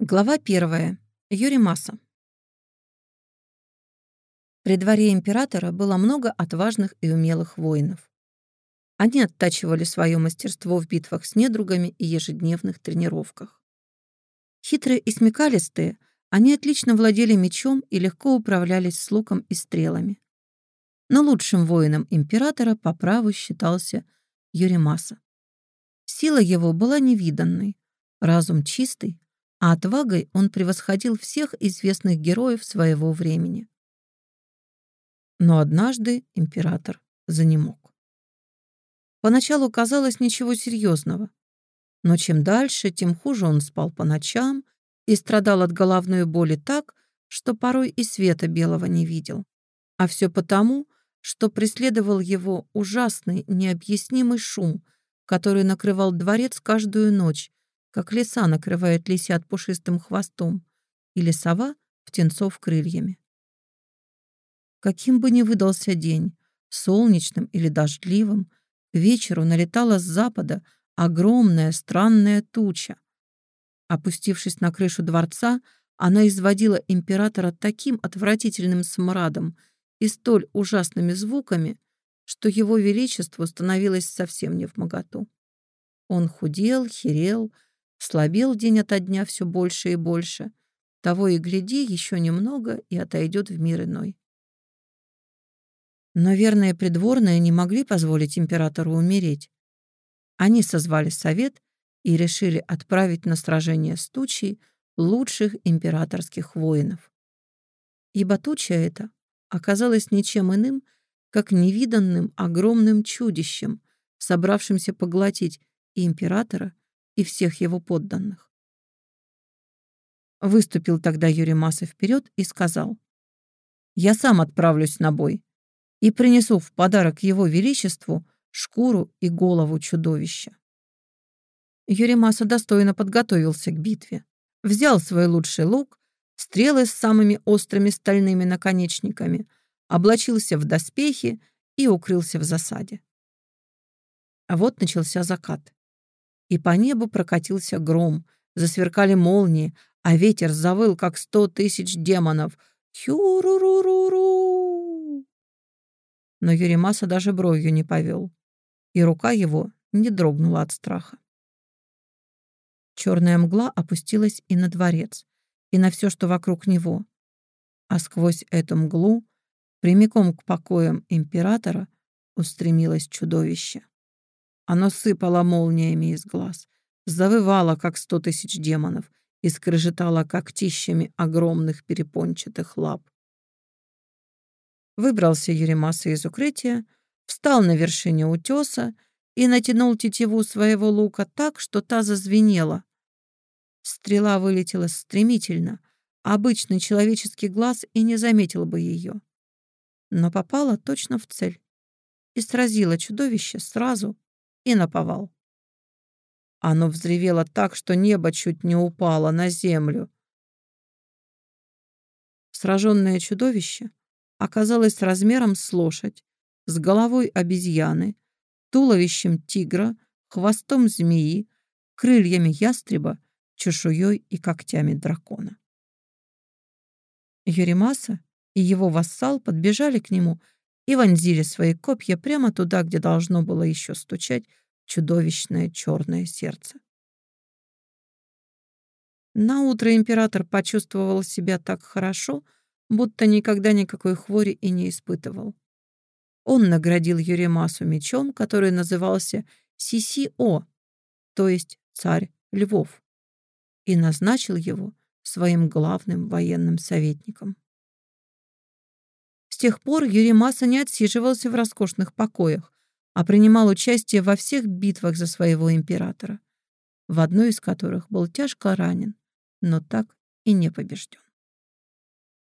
Глава первая. Юримаса. При дворе императора было много отважных и умелых воинов. Они оттачивали свое мастерство в битвах с недругами и ежедневных тренировках. Хитрые и смекалистые, они отлично владели мечом и легко управлялись с луком и стрелами. Но лучшим воином императора по праву считался Юримаса. Сила его была невиданной, разум чистый, а отвагой он превосходил всех известных героев своего времени. Но однажды император занемог. Поначалу казалось ничего серьезного, но чем дальше, тем хуже он спал по ночам и страдал от головной боли так, что порой и света белого не видел. А все потому, что преследовал его ужасный, необъяснимый шум, который накрывал дворец каждую ночь, как лиса накрывает лисят пушистым хвостом или сова птенцов крыльями. Каким бы ни выдался день, солнечным или дождливым, к вечеру налетала с запада огромная странная туча. Опустившись на крышу дворца, она изводила императора таким отвратительным смрадом и столь ужасными звуками, что его величеству становилось совсем не в моготу. Он худел, херел, слабел день ото дня все больше и больше. Того и гляди, еще немного, и отойдет в мир иной. Но верные придворные не могли позволить императору умереть. Они созвали совет и решили отправить на сражение с тучей лучших императорских воинов. Ибо туча эта оказалась ничем иным, как невиданным огромным чудищем, собравшимся поглотить и императора, и всех его подданных. Выступил тогда Юрий Масса вперед и сказал, «Я сам отправлюсь на бой и принесу в подарок его величеству шкуру и голову чудовища». Юрий Масса достойно подготовился к битве, взял свой лучший лук, стрелы с самыми острыми стальными наконечниками, облачился в доспехи и укрылся в засаде. А вот начался закат и по небу прокатился гром, засверкали молнии, а ветер завыл, как сто тысяч демонов. Хю-ру-ру-ру-ру! Но Юримаса даже бровью не повел, и рука его не дрогнула от страха. Черная мгла опустилась и на дворец, и на все, что вокруг него. А сквозь эту мглу, прямиком к покоям императора, устремилось чудовище. Оно сыпало молниями из глаз, завывало, как сто тысяч демонов, и скрежетало когтищами огромных перепончатых лап. Выбрался Еремаса из укрытия, встал на вершине утеса и натянул тетиву своего лука так, что та зазвенела. Стрела вылетела стремительно, обычный человеческий глаз и не заметил бы ее. Но попала точно в цель и сразила чудовище сразу и наповал. Оно взревело так, что небо чуть не упало на землю. Сраженное чудовище оказалось размером с лошадь, с головой обезьяны, туловищем тигра, хвостом змеи, крыльями ястреба, чешуей и когтями дракона. Юримаса и его вассал подбежали к нему и вонзили свои копья прямо туда, где должно было еще стучать чудовищное черное сердце. На утро император почувствовал себя так хорошо, будто никогда никакой хвори и не испытывал. Он наградил Юремасу мечом, который назывался Сисио, то есть царь львов, и назначил его своим главным военным советником. Тех пор Юрий Масса не отсиживался в роскошных покоях, а принимал участие во всех битвах за своего императора, в одной из которых был тяжко ранен, но так и не побежден.